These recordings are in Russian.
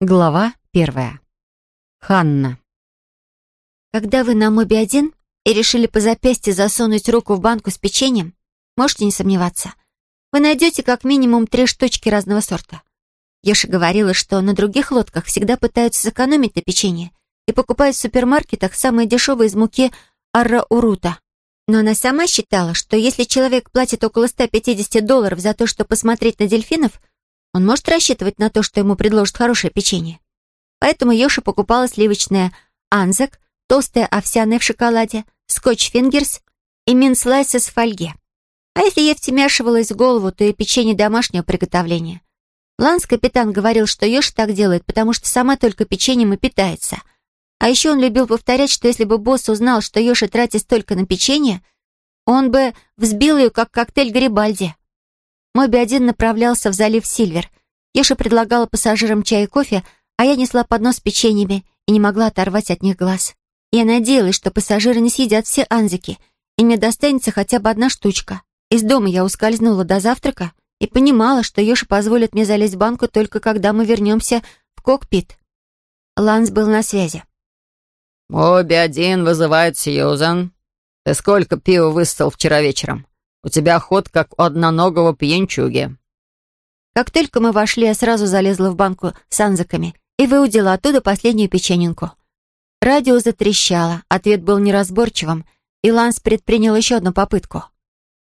Глава первая. Ханна. Когда вы на мобе один и решили по запястье засунуть руку в банку с печеньем, можете не сомневаться, вы найдете как минимум три штучки разного сорта. Еша говорила, что на других лодках всегда пытаются сэкономить на печенье и покупают в супермаркетах самые дешевые из муки арра-урута. Но она сама считала, что если человек платит около 150 долларов за то, чтобы посмотреть на дельфинов – он может рассчитывать на то, что ему предложат хорошее печенье. Поэтому Йоша покупала сливочное анзак, толстое овсяное в шоколаде, скотч-фингерс и минслайсес в фольге. А если ей втемяшивалось в голову, то и печенье домашнего приготовления. Ланс, капитан, говорил, что Йоша так делает, потому что сама только печеньем и питается. А еще он любил повторять, что если бы босс узнал, что Йоша тратит столько на печенье, он бы взбил ее, как коктейль Гарибальди. Моби один направлялся в залив Сильвер. Еша предлагала пассажирам чай и кофе, а я несла поднос с печеньями и не могла оторвать от них глаз. Я надеялась, что пассажиры не съедят все анзики, и мне достанется хотя бы одна штучка. Из дома я ускользнула до завтрака и понимала, что Ёша позволит мне залезть в банку только когда мы вернемся в кокпит. Ланс был на связи. «Моби один вызывает Сьюзан. Ты сколько пива высосал вчера вечером?» У тебя ход, как у одноногого пьянчуги». Как только мы вошли, я сразу залезла в банку с анзаками и выудила оттуда последнюю печененку. Радио затрещало, ответ был неразборчивым, и Ланс предпринял еще одну попытку.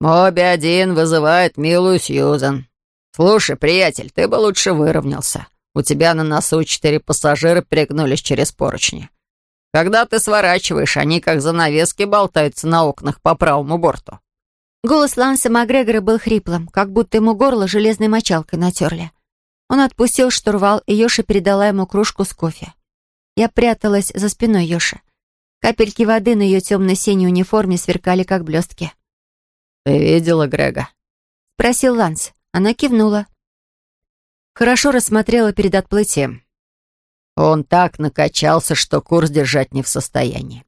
«Моби-1 вызывает милую Сьюзан. Слушай, приятель, ты бы лучше выровнялся. У тебя на носу четыре пассажира перегнулись через поручни. Когда ты сворачиваешь, они как занавески болтаются на окнах по правому борту. Голос Ланса Макгрегора был хриплым, как будто ему горло железной мочалкой натерли. Он отпустил штурвал, и Йоша передала ему кружку с кофе. Я пряталась за спиной Йоши. Капельки воды на ее темно-синей униформе сверкали, как блестки. «Ты видела Грега?» — спросил Ланс. Она кивнула. Хорошо рассмотрела перед отплытием. Он так накачался, что курс держать не в состоянии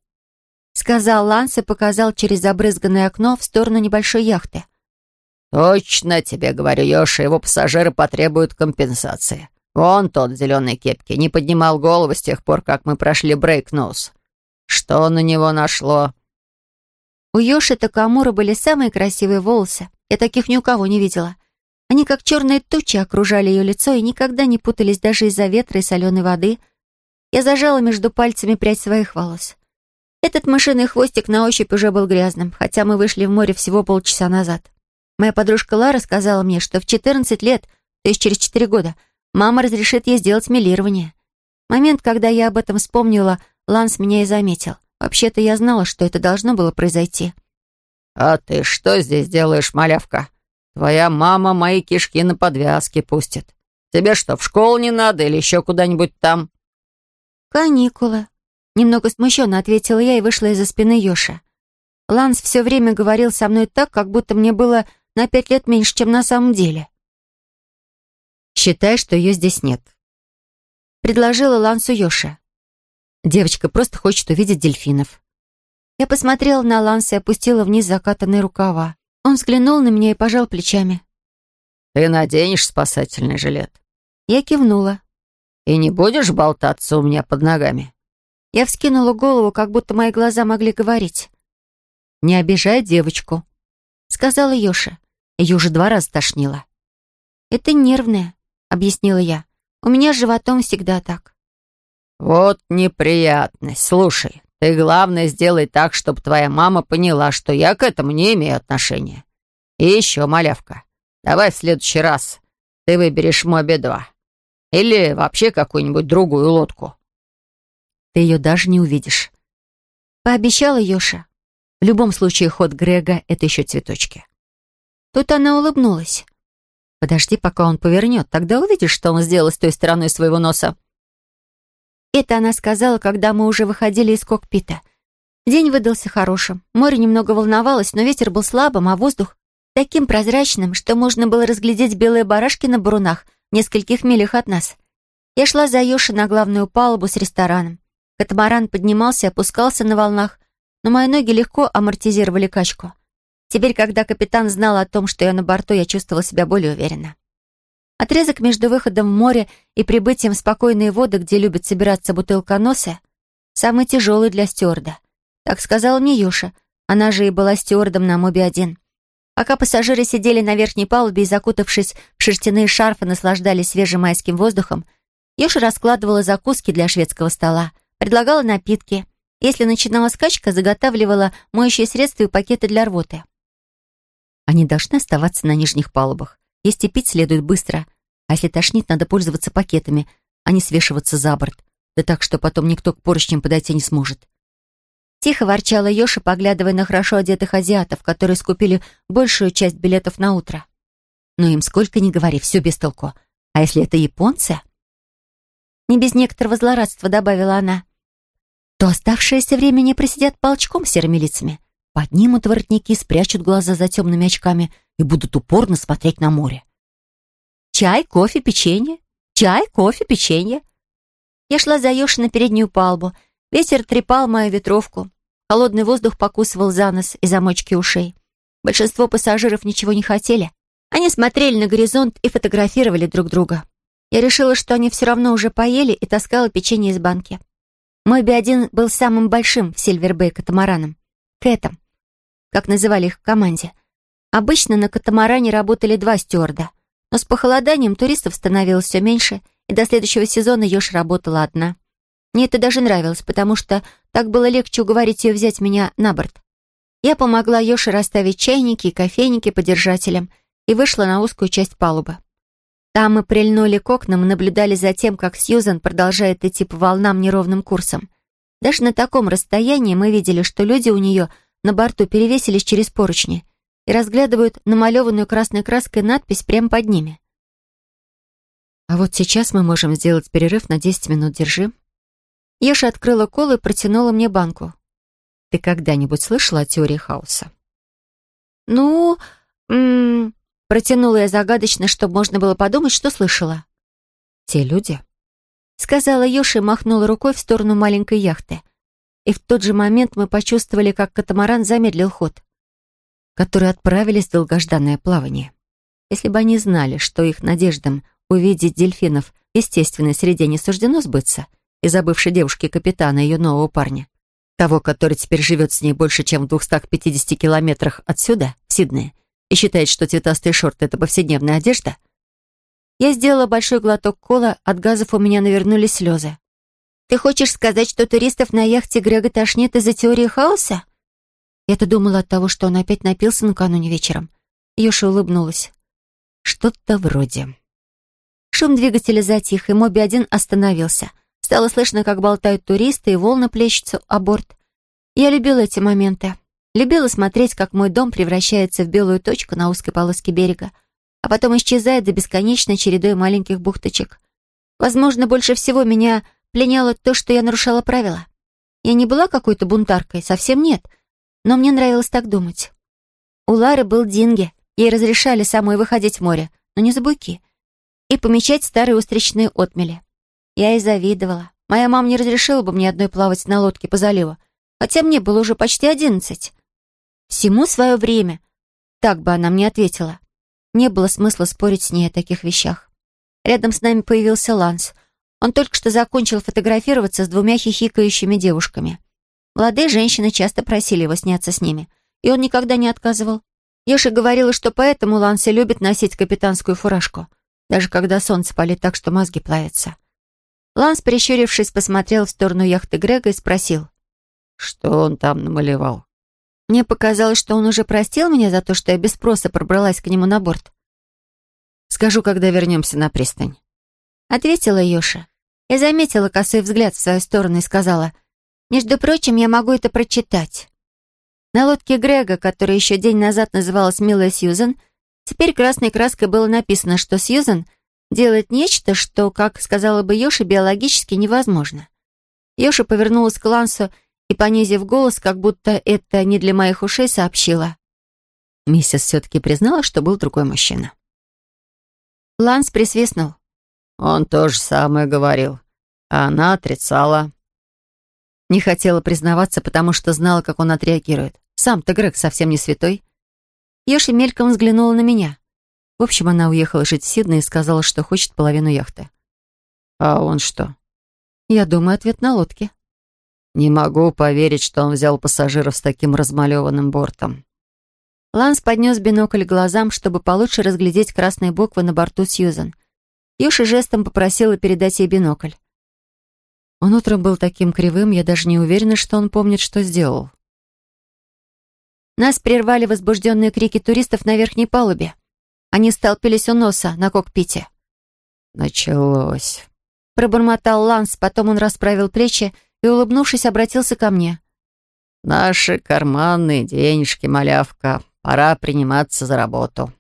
сказал Ланс и показал через забрызганное окно в сторону небольшой яхты. «Точно тебе говорю, Йоша, его пассажиры потребуют компенсации. Вон тот в зеленой кепке не поднимал голову с тех пор, как мы прошли Брейк-Ноус. Что на него нашло?» У Йоши Такамура были самые красивые волосы. Я таких ни у кого не видела. Они как черные тучи окружали ее лицо и никогда не путались даже из-за ветра и соленой воды. Я зажала между пальцами прядь своих волос. Этот мышиный хвостик на ощупь уже был грязным, хотя мы вышли в море всего полчаса назад. Моя подружка Лара сказала мне, что в 14 лет, то есть через 4 года, мама разрешит ей сделать милирование. Момент, когда я об этом вспомнила, Ланс меня и заметил. Вообще-то я знала, что это должно было произойти. «А ты что здесь делаешь, малявка? Твоя мама мои кишки на подвязке пустит. Тебе что, в школу не надо или еще куда-нибудь там?» «Каникулы», Немного смущенно ответила я и вышла из-за спины Йоши. Ланс все время говорил со мной так, как будто мне было на пять лет меньше, чем на самом деле. «Считай, что ее здесь нет», — предложила Лансу Йоша. «Девочка просто хочет увидеть дельфинов». Я посмотрела на Ланса и опустила вниз закатанные рукава. Он взглянул на меня и пожал плечами. «Ты наденешь спасательный жилет?» Я кивнула. «И не будешь болтаться у меня под ногами?» Я вскинула голову, как будто мои глаза могли говорить. «Не обижай девочку», — сказала Йоша. Ее уже два раза тошнило. «Это нервное», — объяснила я. «У меня с животом всегда так». «Вот неприятность. Слушай, ты, главное, сделай так, чтобы твоя мама поняла, что я к этому не имею отношения. И еще, малявка, давай в следующий раз ты выберешь Моби-2. Или вообще какую-нибудь другую лодку. Ты ее даже не увидишь. Пообещала Йоша. В любом случае, ход Грега — это еще цветочки. Тут она улыбнулась. Подожди, пока он повернет. Тогда увидишь, что он сделал с той стороной своего носа. Это она сказала, когда мы уже выходили из кокпита. День выдался хорошим. Море немного волновалось, но ветер был слабым, а воздух таким прозрачным, что можно было разглядеть белые барашки на бурунах в нескольких милях от нас. Я шла за Йоши на главную палубу с рестораном. Катамаран поднимался и опускался на волнах, но мои ноги легко амортизировали качку. Теперь, когда капитан знал о том, что я на борту, я чувствовала себя более уверенно. Отрезок между выходом в море и прибытием в спокойные воды, где любят собираться бутылконосы, самый тяжелый для стюарда. Так сказала мне Юша. Она же и была стюардом на Моби-1. Пока пассажиры сидели на верхней палубе и, закутавшись в шерстяные шарфы, наслаждались свежим майским воздухом, Юша раскладывала закуски для шведского стола, предлагала напитки. Если начинала скачка, заготавливала моющие средства и пакеты для рвоты. Они должны оставаться на нижних палубах. Есть и пить следует быстро. А если тошнит, надо пользоваться пакетами, а не свешиваться за борт. Да так, что потом никто к поручням подойти не сможет. Тихо ворчала Йоша, поглядывая на хорошо одетых азиатов, которые скупили большую часть билетов на утро. Но им сколько ни говори, все без толку. А если это японцы? Не без некоторого злорадства добавила она. То оставшееся время не просидят полчком серыми лицами. Поднимут воротники, спрячут глаза за темными очками и будут упорно смотреть на море. Чай, кофе, печенье. Чай, кофе, печенье. Я шла за Йоши на переднюю палубу, Ветер трепал мою ветровку. Холодный воздух покусывал за нос и замочки ушей. Большинство пассажиров ничего не хотели. Они смотрели на горизонт и фотографировали друг друга. Я решила, что они все равно уже поели и таскала печенье из банки. Мой Би-1 был самым большим в Сильвербэй катамараном. Кэтом, как называли их в команде. Обычно на катамаране работали два стюарда. Но с похолоданием туристов становилось все меньше, и до следующего сезона Ёж работала одна. Мне это даже нравилось, потому что так было легче уговорить ее взять меня на борт. Я помогла Ёше расставить чайники и кофейники по держателям и вышла на узкую часть палубы. Там мы прильнули к окнам и наблюдали за тем, как Сьюзан продолжает идти по волнам неровным курсом. Даже на таком расстоянии мы видели, что люди у нее на борту перевесились через поручни и разглядывают намалеванную красной краской надпись прямо под ними. «А вот сейчас мы можем сделать перерыв на 10 минут, держи», Еша открыла колу и протянула мне банку. «Ты когда-нибудь слышала о теории хаоса?» «Ну...» м -м, Протянула я загадочно, чтобы можно было подумать, что слышала. «Те люди...» Сказала Йоша и махнула рукой в сторону маленькой яхты. И в тот же момент мы почувствовали, как катамаран замедлил ход, которые отправились в долгожданное плавание. Если бы они знали, что их надеждам увидеть дельфинов в естественной среде не суждено сбыться — из-за бывшей девушки капитана, ее нового парня. Того, который теперь живет с ней больше, чем в 250 километрах отсюда, в Сиднее, и считает, что цветастые шорты — это повседневная одежда. Я сделала большой глоток кола, от газов у меня навернулись слезы. «Ты хочешь сказать, что туристов на яхте Грега тошнит из-за теории хаоса?» Я-то думала от того, что он опять напился накануне вечером. Юша улыбнулась. «Что-то вроде». Шум двигателя затих, и Моби-1 остановился. Стало слышно, как болтают туристы, и волны плещутся о борт. Я любила эти моменты. Любила смотреть, как мой дом превращается в белую точку на узкой полоске берега, а потом исчезает до бесконечной чередой маленьких бухточек. Возможно, больше всего меня пленяло то, что я нарушала правила. Я не была какой-то бунтаркой, совсем нет, но мне нравилось так думать. У Лары был деньги, ей разрешали самой выходить в море, но не за буйки, и помечать старые устричные отмели. Я и завидовала. Моя мама не разрешила бы мне одной плавать на лодке по заливу, хотя мне было уже почти одиннадцать. Всему свое время. Так бы она мне ответила. Не было смысла спорить с ней о таких вещах. Рядом с нами появился Ланс. Он только что закончил фотографироваться с двумя хихикающими девушками. Молодые женщины часто просили его сняться с ними, и он никогда не отказывал. Еша говорила, что поэтому Ланс и любит носить капитанскую фуражку, даже когда солнце палит так, что мозги плавятся. Ланс, прищурившись, посмотрел в сторону яхты Грега и спросил. «Что он там намалевал?» Мне показалось, что он уже простил меня за то, что я без спроса пробралась к нему на борт. «Скажу, когда вернемся на пристань», — ответила Йоша. Я заметила косой взгляд в свою сторону и сказала, «Между прочим, я могу это прочитать». На лодке Грега, которая еще день назад называлась «Милая Сьюзен», теперь красной краской было написано, что Сьюзен — делает нечто, что, как сказала бы Йоша, биологически невозможно. Йоша повернулась к Лансу и, понизив голос, как будто это не для моих ушей, сообщила. Миссис все-таки признала, что был другой мужчина. Ланс присвистнул. «Он то же самое говорил. А она отрицала». Не хотела признаваться, потому что знала, как он отреагирует. Сам-то Грег совсем не святой. Йоши мельком взглянула на меня. В общем, она уехала жить в Сидней и сказала, что хочет половину яхты. А он что? Я думаю, ответ на лодке. Не могу поверить, что он взял пассажиров с таким размалеванным бортом. Ланс поднес бинокль к глазам, чтобы получше разглядеть красные буквы на борту Сьюзан. Юша жестом попросила передать ей бинокль. Он утром был таким кривым, я даже не уверена, что он помнит, что сделал. Нас прервали возбужденные крики туристов на верхней палубе. Они столпились у носа на кокпите. «Началось», — пробормотал Ланс, потом он расправил плечи и, улыбнувшись, обратился ко мне. «Наши карманные денежки, малявка. Пора приниматься за работу».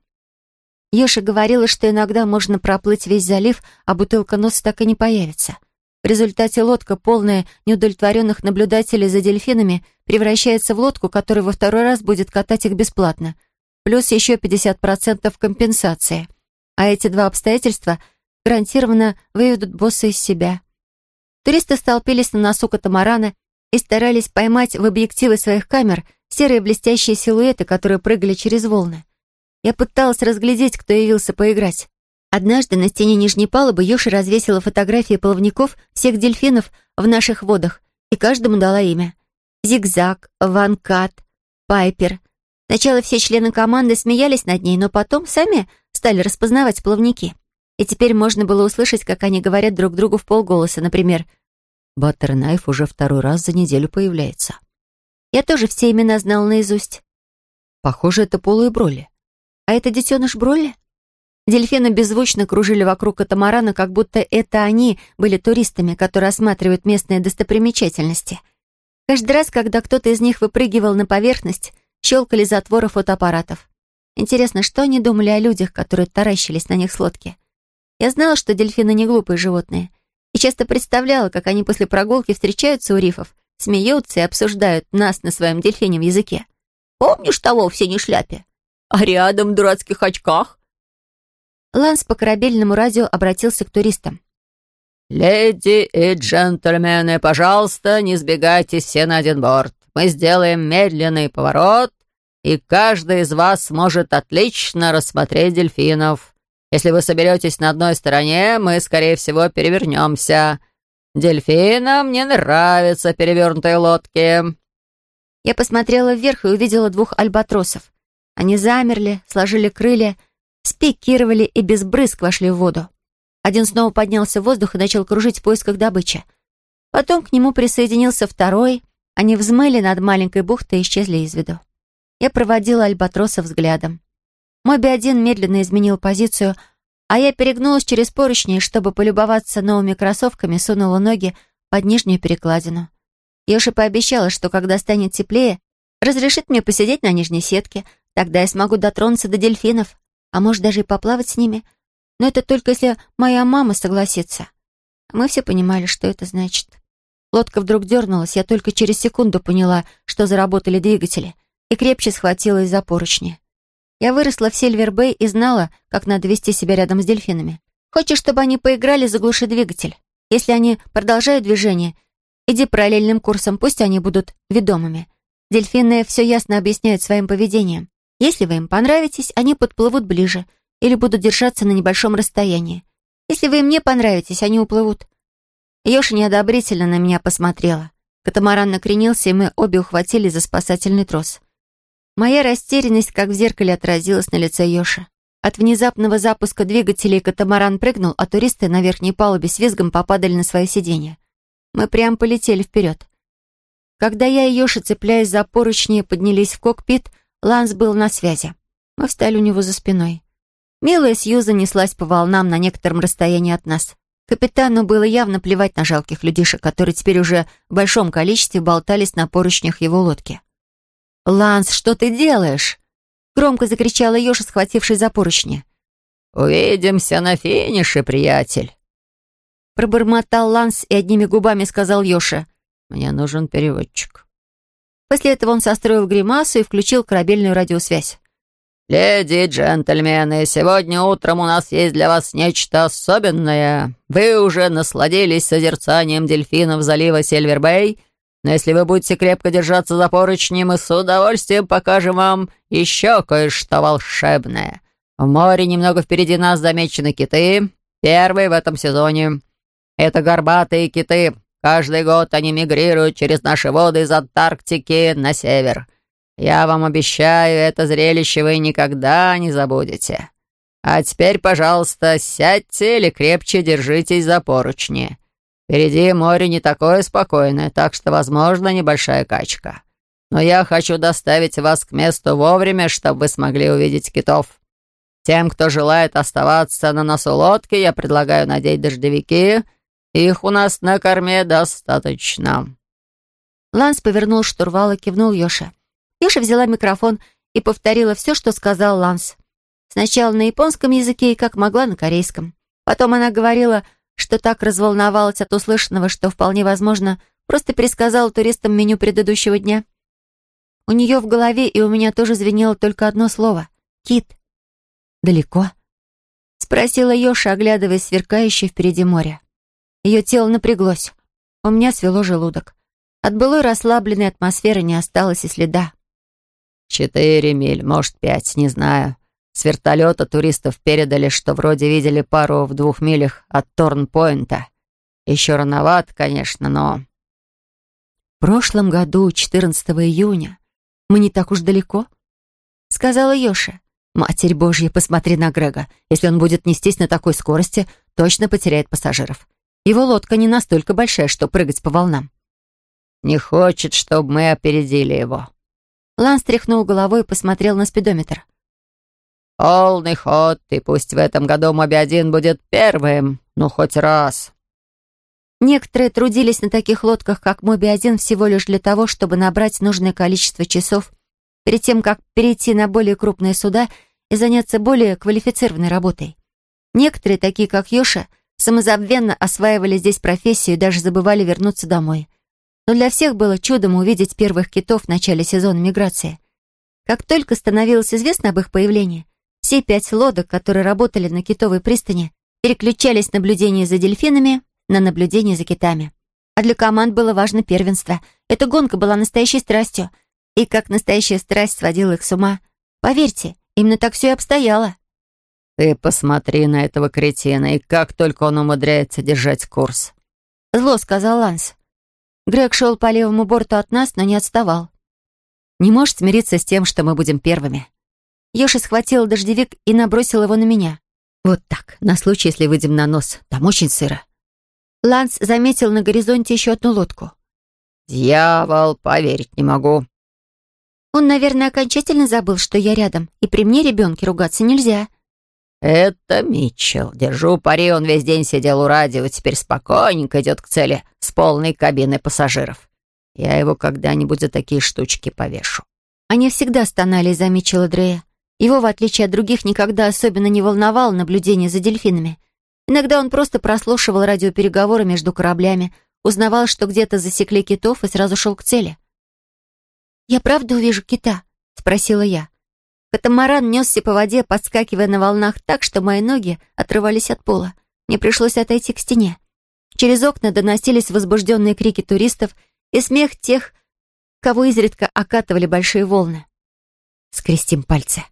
Еша говорила, что иногда можно проплыть весь залив, а бутылка носа так и не появится. В результате лодка, полная неудовлетворенных наблюдателей за дельфинами, превращается в лодку, которая во второй раз будет катать их бесплатно. Плюс еще 50% компенсации. А эти два обстоятельства гарантированно выведут босса из себя. Туристы столпились на носу катамарана и старались поймать в объективы своих камер серые блестящие силуэты, которые прыгали через волны. Я пыталась разглядеть, кто явился поиграть. Однажды на стене нижней палубы Йоши развесила фотографии плавников всех дельфинов в наших водах и каждому дала имя. Зигзаг, Ванкат, Пайпер. Сначала все члены команды смеялись над ней, но потом сами стали распознавать плавники. И теперь можно было услышать, как они говорят друг другу в полголоса, например, «Баттернайф уже второй раз за неделю появляется». Я тоже все имена знал наизусть. Похоже, это Полу и Броли. А это детеныш Бролли? Дельфины беззвучно кружили вокруг катамарана, как будто это они были туристами, которые осматривают местные достопримечательности. Каждый раз, когда кто-то из них выпрыгивал на поверхность, щелкали затворы фотоаппаратов. Интересно, что они думали о людях, которые таращились на них с лодки? Я знала, что дельфины не глупые животные, и часто представляла, как они после прогулки встречаются у рифов, смеются и обсуждают нас на своем дельфинем языке. «Помнишь того в синей шляпе? А рядом в дурацких очках?» Ланс по корабельному радио обратился к туристам. «Леди и джентльмены, пожалуйста, не сбегайте все на один борт. Мы сделаем медленный поворот, и каждый из вас сможет отлично рассмотреть дельфинов. Если вы соберетесь на одной стороне, мы, скорее всего, перевернемся. Дельфинам не нравятся перевернутые лодки». Я посмотрела вверх и увидела двух альбатросов. Они замерли, сложили крылья, спикировали и без брызг вошли в воду. Один снова поднялся в воздух и начал кружить в поисках добычи. Потом к нему присоединился второй. Они взмыли над маленькой бухтой и исчезли из виду. Я проводила альбатроса взглядом. Моби-1 медленно изменил позицию, а я перегнулась через поручни, чтобы полюбоваться новыми кроссовками, сунула ноги под нижнюю перекладину. Йоши пообещала, что когда станет теплее, разрешит мне посидеть на нижней сетке, тогда я смогу дотронуться до дельфинов, а может даже и поплавать с ними. Но это только если моя мама согласится. Мы все понимали, что это значит. Лодка вдруг дернулась, я только через секунду поняла, что заработали двигатели, и крепче схватилась за поручни. Я выросла в Сильвербэй и знала, как надо вести себя рядом с дельфинами. Хочешь, чтобы они поиграли, заглуши двигатель. Если они продолжают движение, иди параллельным курсом, пусть они будут ведомыми. Дельфины все ясно объясняют своим поведением. Если вы им понравитесь, они подплывут ближе или будут держаться на небольшом расстоянии. Если вы им не понравитесь, они уплывут. Ёша неодобрительно на меня посмотрела. Катамаран накренился, и мы обе ухватили за спасательный трос. Моя растерянность, как в зеркале, отразилась на лице Йоши. От внезапного запуска двигателей катамаран прыгнул, а туристы на верхней палубе с визгом попадали на свои сиденья. Мы прям полетели вперед. Когда я и Йоши, цепляясь за поручни, поднялись в кокпит, Ланс был на связи. Мы встали у него за спиной. Милая Сьюза неслась по волнам на некотором расстоянии от нас. Капитану было явно плевать на жалких людишек, которые теперь уже в большом количестве болтались на поручнях его лодки. «Ланс, что ты делаешь?» Громко закричала Ёша, схватившись за поручни. «Увидимся на финише, приятель!» Пробормотал Ланс и одними губами сказал Ёша. «Мне нужен переводчик». После этого он состроил гримасу и включил корабельную радиосвязь. «Леди и джентльмены, сегодня утром у нас есть для вас нечто особенное. Вы уже насладились созерцанием дельфинов залива Сильвербэй, но если вы будете крепко держаться за поручни, мы с удовольствием покажем вам еще кое-что волшебное. В море немного впереди нас замечены киты, первые в этом сезоне. Это горбатые киты. Каждый год они мигрируют через наши воды из Антарктики на север. Я вам обещаю, это зрелище вы никогда не забудете. А теперь, пожалуйста, сядьте или крепче держитесь за поручни. Впереди море не такое спокойное, так что, возможно, небольшая качка. Но я хочу доставить вас к месту вовремя, чтобы вы смогли увидеть китов. Тем, кто желает оставаться на носу лодки, я предлагаю надеть дождевики. Их у нас на корме достаточно». Ланс повернул штурвал и кивнул Йоше. Йоша взяла микрофон и повторила все, что сказал Ланс. Сначала на японском языке и как могла на корейском. Потом она говорила, что так разволновалась от услышанного, что вполне возможно просто пересказала туристам меню предыдущего дня. У нее в голове и у меня тоже звенело только одно слово — «кит». «Далеко?» — спросила Йоша, оглядывая сверкающее впереди море. Ее тело напряглось. У меня свело желудок. От былой расслабленной атмосферы не осталось и следа. «Четыре миль, может, пять, не знаю. С вертолета туристов передали, что вроде видели пару в двух милях от Торн-Пойнта. Еще рановато, конечно, но...» «В прошлом году, 14 июня, мы не так уж далеко», — сказала Йоша. «Матерь Божья, посмотри на Грега. Если он будет нестись на такой скорости, точно потеряет пассажиров. Его лодка не настолько большая, что прыгать по волнам». «Не хочет, чтобы мы опередили его». Лан стряхнул головой и посмотрел на спидометр. «Полный ход, и пусть в этом году Моби-1 будет первым, ну хоть раз». Некоторые трудились на таких лодках, как Моби-1, всего лишь для того, чтобы набрать нужное количество часов перед тем, как перейти на более крупные суда и заняться более квалифицированной работой. Некоторые, такие как Йоша, самозабвенно осваивали здесь профессию и даже забывали вернуться домой. Но для всех было чудом увидеть первых китов в начале сезона миграции. Как только становилось известно об их появлении, все пять лодок, которые работали на китовой пристани, переключались с наблюдения за дельфинами на наблюдение за китами. А для команд было важно первенство. Эта гонка была настоящей страстью. И как настоящая страсть сводила их с ума. Поверьте, именно так все и обстояло. «Ты посмотри на этого кретина, и как только он умудряется держать курс!» Зло сказал Ланс. Грег шел по левому борту от нас, но не отставал. «Не можешь смириться с тем, что мы будем первыми?» Йоша схватил дождевик и набросил его на меня. «Вот так, на случай, если выйдем на нос. Там очень сыро». Ланс заметил на горизонте еще одну лодку. «Дьявол, поверить не могу». Он, наверное, окончательно забыл, что я рядом, и при мне ребенке ругаться нельзя. «Это Митчелл. Держу пари, он весь день сидел у радио, теперь спокойненько идет к цели с полной кабиной пассажиров. Я его когда-нибудь за такие штучки повешу». Они всегда стонали из-за Митчелла Дрея. Его, в отличие от других, никогда особенно не волновало наблюдение за дельфинами. Иногда он просто прослушивал радиопереговоры между кораблями, узнавал, что где-то засекли китов и сразу шел к цели. «Я правда увижу кита?» — спросила я. Катамаран несся по воде, подскакивая на волнах так, что мои ноги отрывались от пола. Мне пришлось отойти к стене. Через окна доносились возбужденные крики туристов и смех тех, кого изредка окатывали большие волны. «Скрестим пальцы»,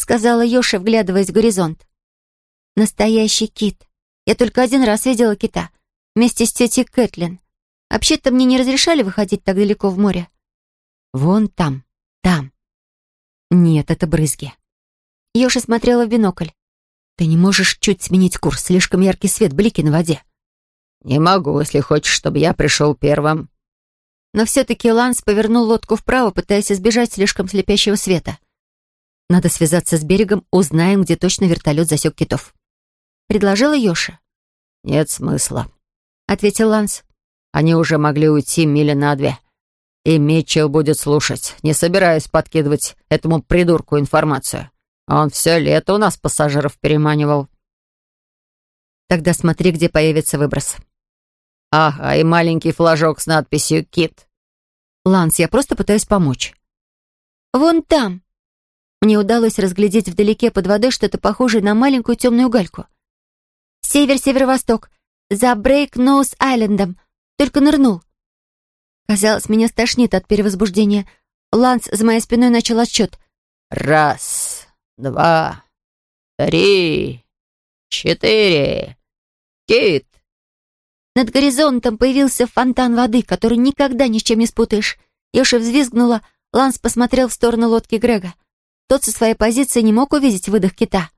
сказала Йоша, вглядываясь в горизонт. «Настоящий кит. Я только один раз видела кита. Вместе с тетей Кэтлин. Вообще-то мне не разрешали выходить так далеко в море. Вон там, там. Нет, это брызги». Йоша смотрела в бинокль. «Ты не можешь чуть сменить курс. Слишком яркий свет, блики на воде». «Не могу, если хочешь, чтобы я пришел первым». Но все-таки Ланс повернул лодку вправо, пытаясь избежать слишком слепящего света. Надо связаться с берегом, узнаем, где точно вертолет засек китов. Предложила Йоша. «Нет смысла», — ответил Ланс. «Они уже могли уйти мили на две. И Митчелл будет слушать. Не собираюсь подкидывать этому придурку информацию. Он все лето у нас пассажиров переманивал». «Тогда смотри, где появится выброс». «Ага, и маленький флажок с надписью «Кит». «Ланс, я просто пытаюсь помочь». «Вон там», мне удалось разглядеть вдалеке под водой что-то похожее на маленькую темную гальку. «Север-северо-восток, за Брейк-Ноус-Айлендом, только нырнул». Казалось, меня стошнит от перевозбуждения. Ланс за моей спиной начал отсчет. «Раз, два, три, четыре. Кит!» Над горизонтом появился фонтан воды, который никогда ни с чем не спутаешь. Йоши взвизгнула, Ланс посмотрел в сторону лодки Грега. Тот со своей позиции не мог увидеть выдох кита.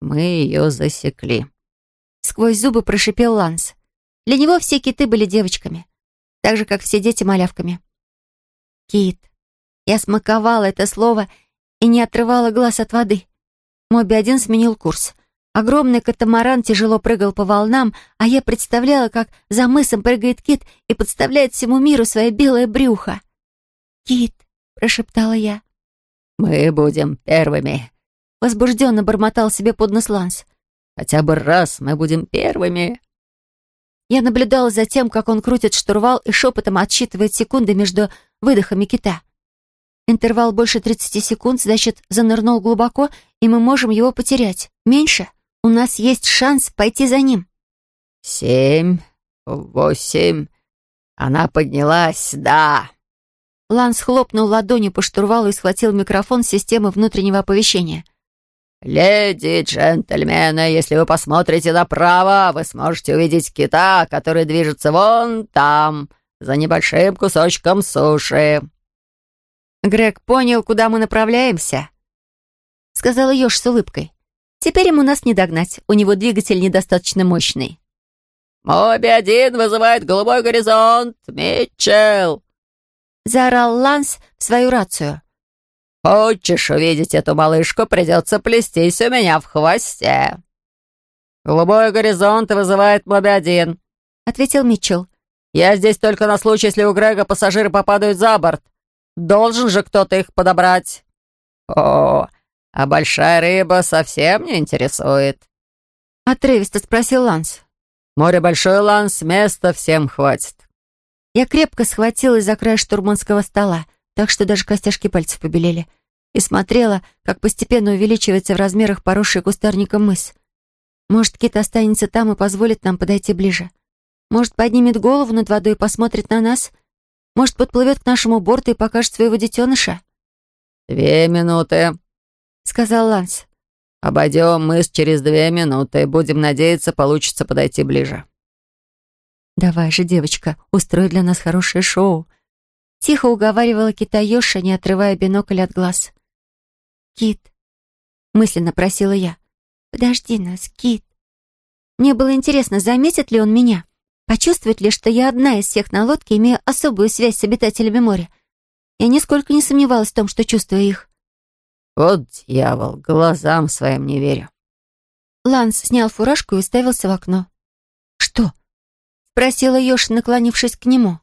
«Мы ее засекли», — сквозь зубы прошипел Ланс. Для него все киты были девочками, так же, как все дети малявками. «Кит». Я смаковала это слово и не отрывала глаз от воды. Моби-1 сменил курс. Огромный катамаран тяжело прыгал по волнам, а я представляла, как за мысом прыгает кит и подставляет всему миру свое белое брюхо. «Кит», — прошептала я. «Мы будем первыми», — возбужденно бормотал себе под нос Ланс. «Хотя бы раз мы будем первыми». Я наблюдала за тем, как он крутит штурвал и шепотом отсчитывает секунды между выдохами кита. Интервал больше 30 секунд, значит, занырнул глубоко, и мы можем его потерять. Меньше? У нас есть шанс пойти за ним. «Семь, восемь...» Она поднялась, да. Ланс хлопнул ладонью по штурвалу и схватил микрофон системы внутреннего оповещения. «Леди и джентльмены, если вы посмотрите направо, вы сможете увидеть кита, который движется вон там, за небольшим кусочком суши». «Грег понял, куда мы направляемся?» — сказала Ёж с улыбкой. «Теперь ему нас не догнать, у него двигатель недостаточно мощный». «Моби-1 вызывает голубой горизонт, Митчелл!» Заорал Ланс в свою рацию. «Хочешь увидеть эту малышку, придется плестись у меня в хвосте». «Голубой горизонт вызывает Моби-1», — ответил Митчелл. «Я здесь только на случай, если у Грега пассажиры попадают за борт. Должен же кто-то их подобрать». «О, а большая рыба совсем не интересует». Отрывисто спросил Ланс. «Море большое, Ланс, места всем хватит». Я крепко схватилась за край штурманского стола, так что даже костяшки пальцев побелели, и смотрела, как постепенно увеличивается в размерах поросший кустарником мыс. Может, кит останется там и позволит нам подойти ближе. Может, поднимет голову над водой и посмотрит на нас. Может, подплывет к нашему борту и покажет своего детеныша. «Две минуты», — сказал Ланс. «Обойдем мыс через две минуты. Будем надеяться, получится подойти ближе». «Давай же, девочка, устрой для нас хорошее шоу». Тихо уговаривала китаёша, не отрывая бинокль от глаз. «Кит», — мысленно просила я, — «подожди нас, Кит». Мне было интересно, заметит ли он меня, почувствует ли, что я одна из всех на лодке, имею особую связь с обитателями моря. Я нисколько не сомневалась в том, что чувствую их. «Вот дьявол, глазам своим не верю». Ланс снял фуражку и уставился в окно. «Что?» Спросила Ёж, наклонившись к нему.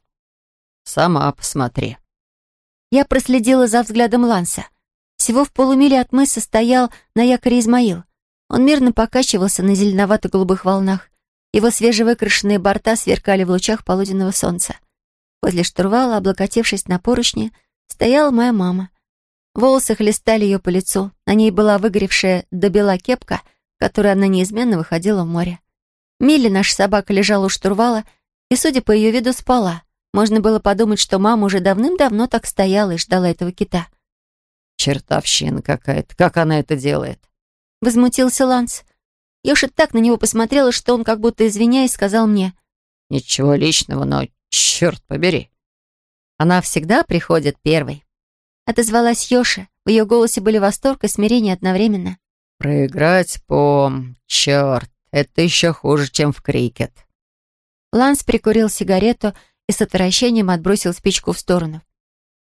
«Сама посмотри». Я проследила за взглядом Ланса. Всего в полумиле от мыса стоял на якоре Измаил. Он мирно покачивался на зеленовато-голубых волнах. Его свежевыкрашенные борта сверкали в лучах полуденного солнца. Возле штурвала, облокотившись на поручни, стояла моя мама. Волосы хлестали ее по лицу. На ней была выгоревшая до бела кепка, которой она неизменно выходила в море. Милли, наша собака, лежала у штурвала и, судя по ее виду, спала. Можно было подумать, что мама уже давным-давно так стояла и ждала этого кита. «Чертовщина какая-то! Как она это делает?» Возмутился Ланс. Ёша так на него посмотрела, что он, как будто извиняясь, сказал мне. «Ничего личного, но черт побери!» «Она всегда приходит первой», — отозвалась Ёша. В ее голосе были восторг и смирение одновременно. «Проиграть по... черт! Это еще хуже, чем в крикет. Ланс прикурил сигарету и с отвращением отбросил спичку в сторону.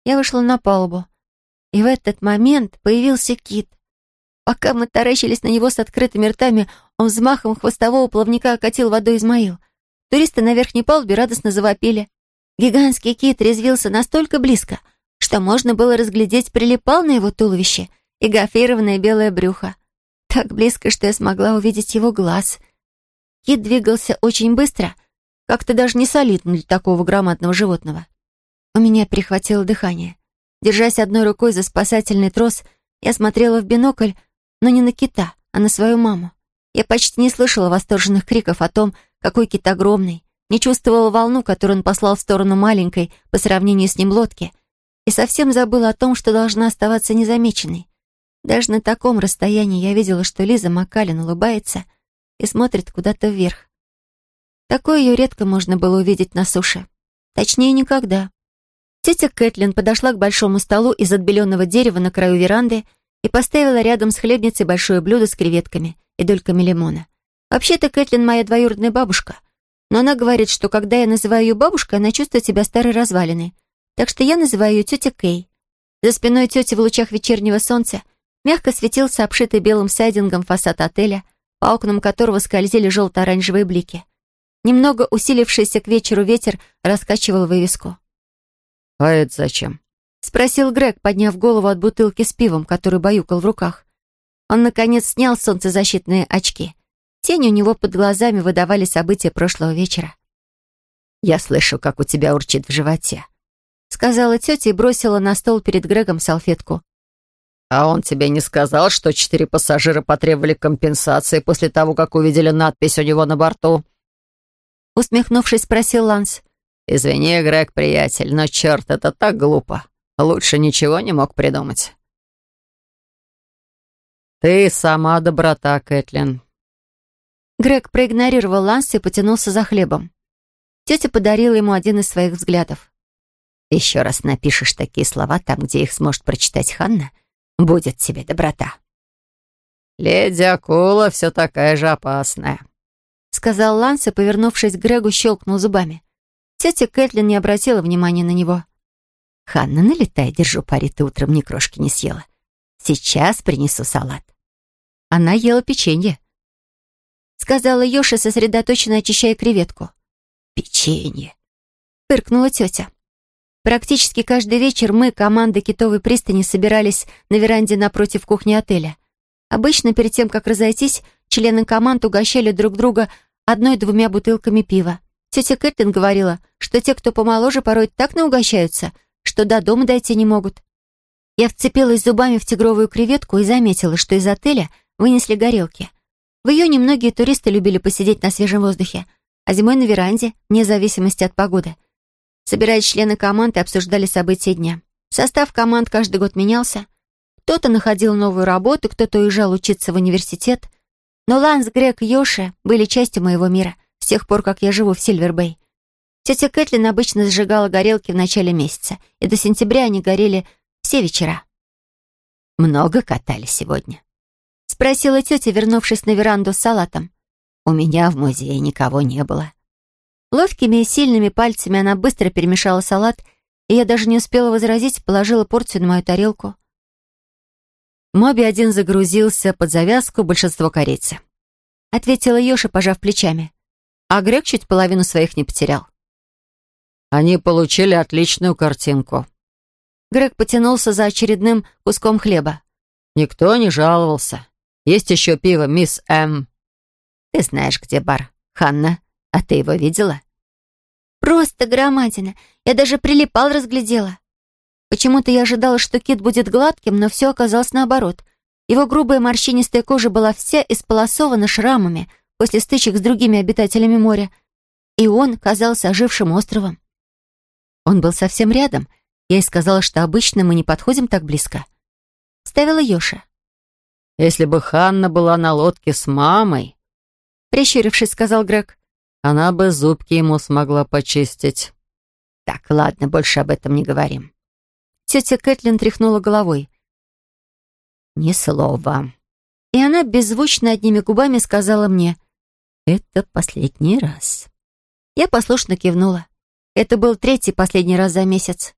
Я вышла на палубу. И в этот момент появился кит. Пока мы таращились на него с открытыми ртами, он взмахом хвостового плавника окатил водой Измаил. Туристы на верхней палубе радостно завопили. Гигантский кит резвился настолько близко, что можно было разглядеть, прилипал на его туловище и гофрированное белое брюхо. Так близко, что я смогла увидеть его глаз. Кит двигался очень быстро, как-то даже не солидно для такого громадного животного. У меня перехватило дыхание. Держась одной рукой за спасательный трос, я смотрела в бинокль, но не на кита, а на свою маму. Я почти не слышала восторженных криков о том, какой кит огромный, не чувствовала волну, которую он послал в сторону маленькой по сравнению с ним лодки, и совсем забыла о том, что должна оставаться незамеченной. Даже на таком расстоянии я видела, что Лиза Макалин улыбается и смотрит куда-то вверх. Такое ее редко можно было увидеть на суше. Точнее, никогда. Тетя Кэтлин подошла к большому столу из отбеленного дерева на краю веранды и поставила рядом с хлебницей большое блюдо с креветками и дольками лимона. Вообще-то Кэтлин моя двоюродная бабушка, но она говорит, что когда я называю ее бабушкой, она чувствует себя старой развалиной. Так что я называю ее тетя Кей. За спиной тети в лучах вечернего солнца мягко светился обшитый белым сайдингом фасад отеля, по окнам которого скользили желто-оранжевые блики. Немного усилившийся к вечеру ветер раскачивал вывеску. «А это зачем?» — спросил Грег, подняв голову от бутылки с пивом, который баюкал в руках. Он, наконец, снял солнцезащитные очки. Тени у него под глазами выдавали события прошлого вечера. «Я слышу, как у тебя урчит в животе», — сказала тетя и бросила на стол перед Грегом салфетку. «А он тебе не сказал, что четыре пассажира потребовали компенсации после того, как увидели надпись у него на борту?» Усмехнувшись, спросил Ланс. «Извини, Грег, приятель, но черт, это так глупо. Лучше ничего не мог придумать». «Ты сама доброта, Кэтлин». Грег проигнорировал Ланса и потянулся за хлебом. Тетя подарила ему один из своих взглядов. «Еще раз напишешь такие слова там, где их сможет прочитать Ханна, будет тебе доброта». «Леди Акула все такая же опасная», — сказал Ланс и, повернувшись к Грегу, щелкнул зубами. Тетя Кэтлин не обратила внимания на него. «Ханна, налетай, держу пари, ты утром ни крошки не съела. Сейчас принесу салат». Она ела печенье. Сказала Йоша, сосредоточенно очищая креветку. «Печенье», — фыркнула тетя. Практически каждый вечер мы, команда Китовой пристани, собирались на веранде напротив кухни отеля. Обычно перед тем, как разойтись, члены команд угощали друг друга одной-двумя бутылками пива. Тетя Кэтлин говорила, что те, кто помоложе, порой так наугощаются, что до дома дойти не могут. Я вцепилась зубами в тигровую креветку и заметила, что из отеля вынесли горелки. В июне многие туристы любили посидеть на свежем воздухе, а зимой на веранде, вне зависимости от погоды. Собираясь члены команд и обсуждали события дня. Состав команд каждый год менялся. Кто-то находил новую работу, кто-то уезжал учиться в университет. Но Ланс, Грег и Йоши были частью моего мира с тех пор, как я живу в Сильвербэй. Тетя Кэтлин обычно зажигала горелки в начале месяца, и до сентября они горели все вечера. «Много катали сегодня?» — спросила тетя, вернувшись на веранду с салатом. «У меня в музее никого не было». Ловкими и сильными пальцами она быстро перемешала салат, и я даже не успела возразить, положила порцию на мою тарелку. Моби один загрузился под завязку большинство корейцы. Ответила Йоша, пожав плечами а Грег чуть половину своих не потерял. Они получили отличную картинку. Грег потянулся за очередным куском хлеба. Никто не жаловался. Есть еще пиво, мисс М. Ты знаешь, где бар, Ханна? А ты его видела? Просто громадина. Я даже прилипал разглядела. Почему-то я ожидала, что кит будет гладким, но все оказалось наоборот. Его грубая морщинистая кожа была вся исполосована шрамами — после стычек с другими обитателями моря, и он казался ожившим островом. Он был совсем рядом. Я и сказала, что обычно мы не подходим так близко. Ставила Йоша. «Если бы Ханна была на лодке с мамой...» Прищурившись, сказал Грег. «Она бы зубки ему смогла почистить». «Так, ладно, больше об этом не говорим». Тетя Кэтлин тряхнула головой. «Ни слова». И она беззвучно одними губами сказала мне — это последний раз. Я послушно кивнула. Это был третий последний раз за месяц.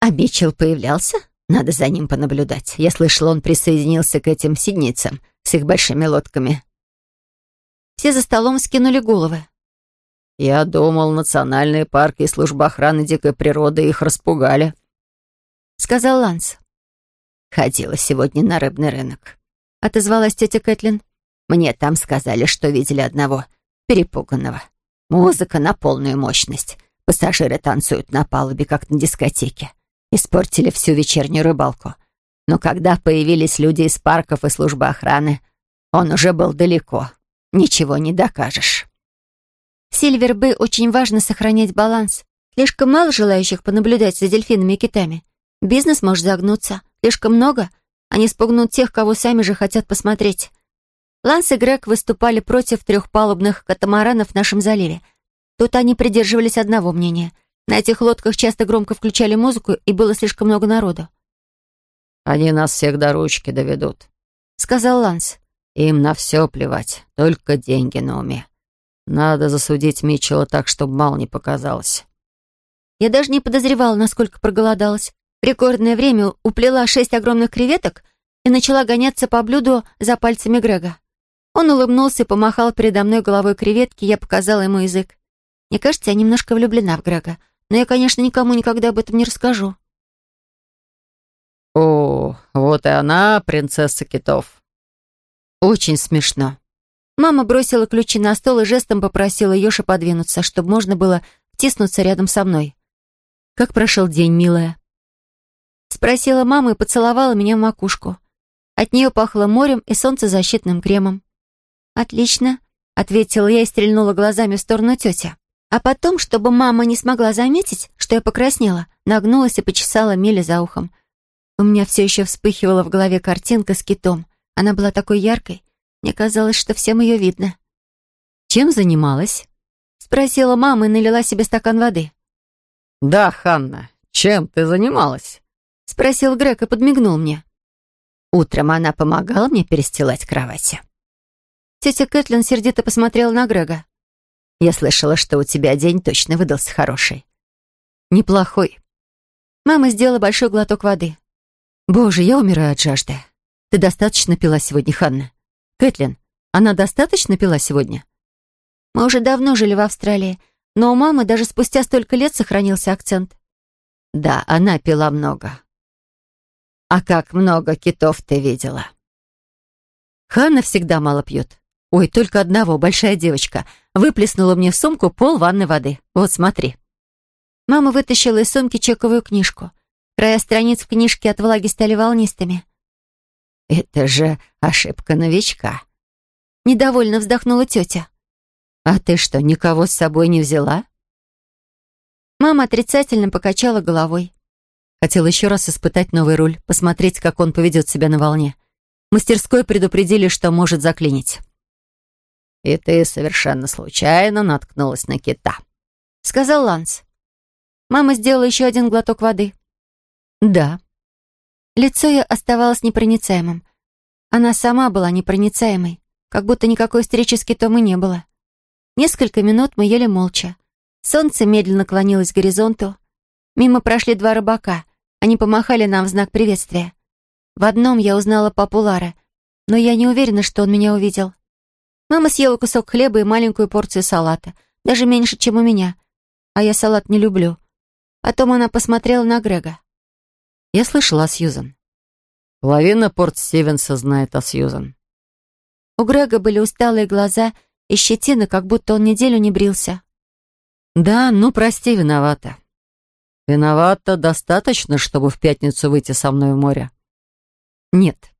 А Митчелл появлялся? Надо за ним понаблюдать. Я слышала, он присоединился к этим сидницам с их большими лодками. Все за столом скинули головы. Я думал, национальные парки и служба охраны дикой природы их распугали. Сказал Ланс. Ходила сегодня на рыбный рынок. Отозвалась тетя Кэтлин. Мне там сказали, что видели одного перепуганного. Музыка на полную мощность. Пассажиры танцуют на палубе, как на дискотеке. Испортили всю вечернюю рыбалку. Но когда появились люди из парков и службы охраны, он уже был далеко. Ничего не докажешь. Сильвербэй очень важно сохранять баланс. Слишком мало желающих понаблюдать за дельфинами и китами. Бизнес может загнуться. Слишком много, Они спугнут тех, кого сами же хотят посмотреть. Ланс и Грег выступали против трехпалубных катамаранов в нашем заливе. Тут они придерживались одного мнения. На этих лодках часто громко включали музыку, и было слишком много народу. «Они нас всех до ручки доведут», — сказал Ланс. «Им на все плевать, только деньги на уме. Надо засудить Митчелла так, чтобы мало не показалось». Я даже не подозревала, насколько проголодалась. В рекордное время уплела шесть огромных креветок и начала гоняться по блюду за пальцами Грега. Он улыбнулся и помахал передо мной головой креветки, я показала ему язык. Мне кажется, я немножко влюблена в Грега, но я, конечно, никому никогда об этом не расскажу. «О, вот и она, принцесса китов». Очень смешно. Мама бросила ключи на стол и жестом попросила Ёши подвинуться, чтобы можно было втиснуться рядом со мной. «Как прошел день, милая?» Спросила мама и поцеловала меня в макушку. От нее пахло морем и солнцезащитным кремом. «Отлично», — ответила я и стрельнула глазами в сторону тети. А потом, чтобы мама не смогла заметить, что я покраснела, нагнулась и почесала Миле за ухом. У меня все еще вспыхивала в голове картинка с китом. Она была такой яркой. Мне казалось, что всем ее видно. «Чем занималась?» — спросила мама и налила себе стакан воды. «Да, Ханна, чем ты занималась?» — спросил Грег и подмигнул мне. Утром она помогала мне перестилать кровати. Тетя Кэтлин сердито посмотрела на Грега. «Я слышала, что у тебя день точно выдался хороший». «Неплохой». Мама сделала большой глоток воды. «Боже, я умираю от жажды. Ты достаточно пила сегодня, Ханна? Кэтлин, она достаточно пила сегодня?» Мы уже давно жили в Австралии, но у мамы даже спустя столько лет сохранился акцент. «Да, она пила много. А как много китов ты видела?» Ханна всегда мало пьет. Ой, только одного, большая девочка, выплеснула мне в сумку пол ванной воды. Вот смотри. Мама вытащила из сумки чековую книжку. Края страниц в книжке от влаги стали волнистыми. «Это же ошибка новичка». Недовольно вздохнула тетя. «А ты что, никого с собой не взяла?» Мама отрицательно покачала головой. Хотела еще раз испытать новый руль, посмотреть, как он поведет себя на волне. мастерской предупредили, что может заклинить. «И ты совершенно случайно наткнулась на кита», — сказал Ланс. Мама сделала еще один глоток воды. «Да». Лицо ее оставалось непроницаемым. Она сама была непроницаемой, как будто никакой встречи с китом и не было. Несколько минут мы ели молча. Солнце медленно клонилось к горизонту. Мимо прошли два рыбака. Они помахали нам в знак приветствия. В одном я узнала папу Лары, но я не уверена, что он меня увидел. Мама съела кусок хлеба и маленькую порцию салата, даже меньше, чем у меня. А я салат не люблю. Потом она посмотрела на Грега. Я слышала о Сьюзан. Половина порт Стивенса знает о Сьюзан. У Грега были усталые глаза и щетина, как будто он неделю не брился. Да, ну прости, виновата. Виновата достаточно, чтобы в пятницу выйти со мной в море? Нет.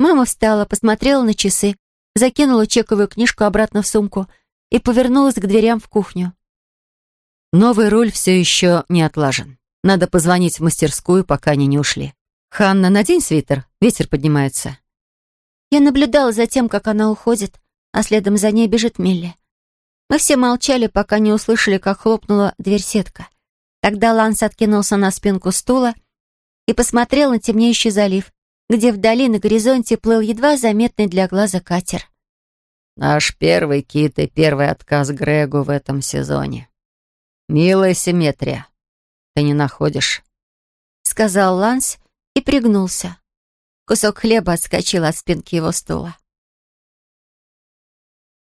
Мама встала, посмотрела на часы, закинула чековую книжку обратно в сумку и повернулась к дверям в кухню. Новый руль все еще не отлажен. Надо позвонить в мастерскую, пока они не ушли. «Ханна, надень свитер, ветер поднимается». Я наблюдала за тем, как она уходит, а следом за ней бежит Милли. Мы все молчали, пока не услышали, как хлопнула дверь сетка. Тогда Ланс откинулся на спинку стула и посмотрел на темнеющий залив, где вдали на горизонте плыл едва заметный для глаза катер. «Наш первый кит и первый отказ Грегу в этом сезоне. Милая симметрия. Ты не находишь?» Сказал Ланс и пригнулся. Кусок хлеба отскочил от спинки его стула.